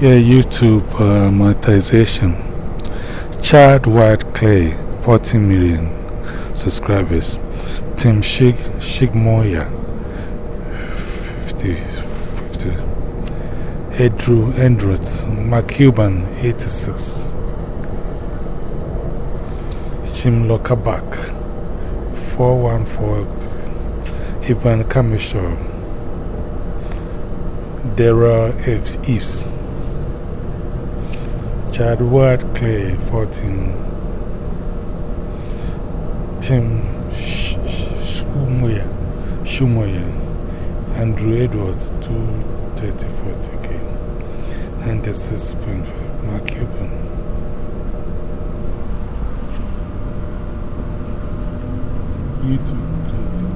Yeah, YouTube uh, monetization. Chad Wild Clay, 14 million subscribers. Tim Shig, Shigmoya, 50, 50. Andrew Andrews, McCuban, 86. Jim Lokabak, 414. Ivan Kamishaw, Dara Eves, Eves. Chad Wild Clay, 14. Tim Shumoya, Shumoya, Andrew Edwards, 234 TK, 96.5, Mark Cuban. YouTube.